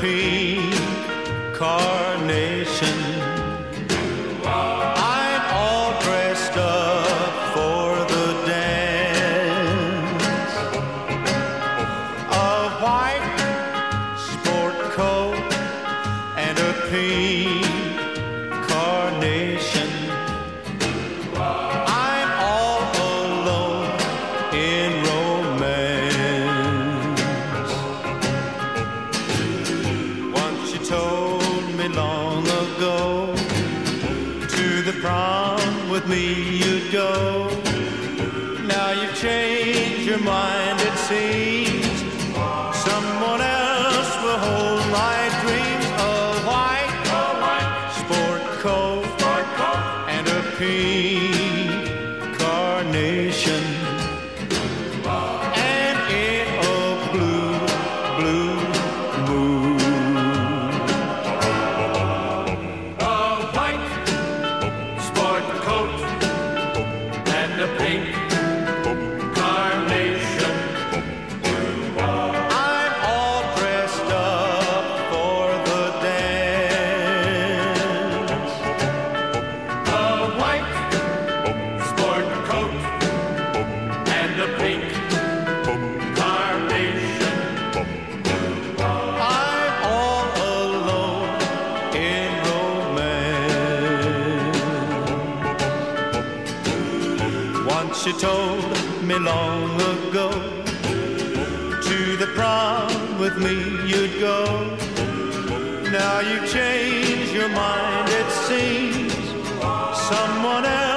pain. Cause told me long ago to the prom with me you'd go. Now you've changed your mind, it seems. Someone else will hold my dreams. A white, a white sport coat, sport coat and a pink carnation. she told me long ago To the prom with me you'd go. Now you've changed your mind it seems. Someone else